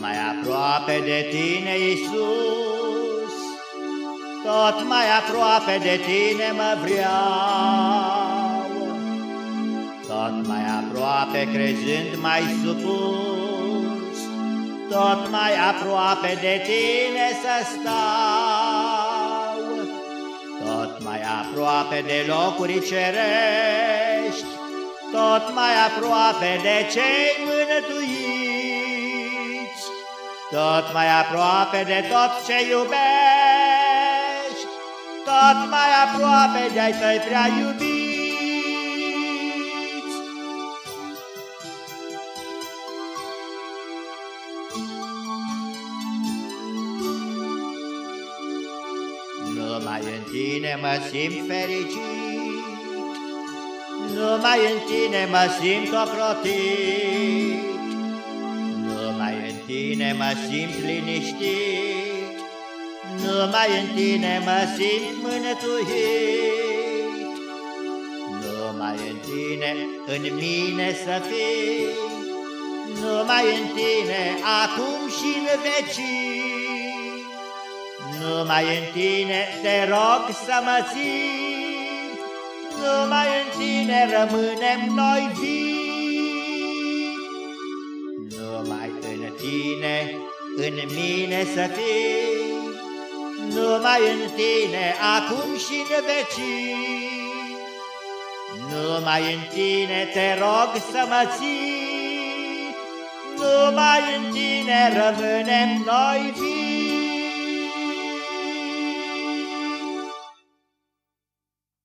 mai aproape de tine, Iisus, tot mai aproape de tine mă vreau. Tot mai aproape crezând mai supus, tot mai aproape de tine să stau. Tot mai aproape de locuri cerești, tot mai aproape de cei mânătuiți, tot mai aproape de tot ce iubești, tot mai aproape de-ai tăi prea iubiți. Numai în tine mă simt fericit, numai în tine mă simt ocrotit, Numai în tine mă simt liniștit, Numai în tine mă simt mânătuit, Numai în tine, în mine să fii, Numai în tine, acum și în vecii, Numai în tine te rog să mă ții, numai în tine rămânem noi vii. Tine, în mine să fii, Numai în tine, acum și în vecii. Numai în tine te rog să mă ții, Numai în tine rămânem noi vii.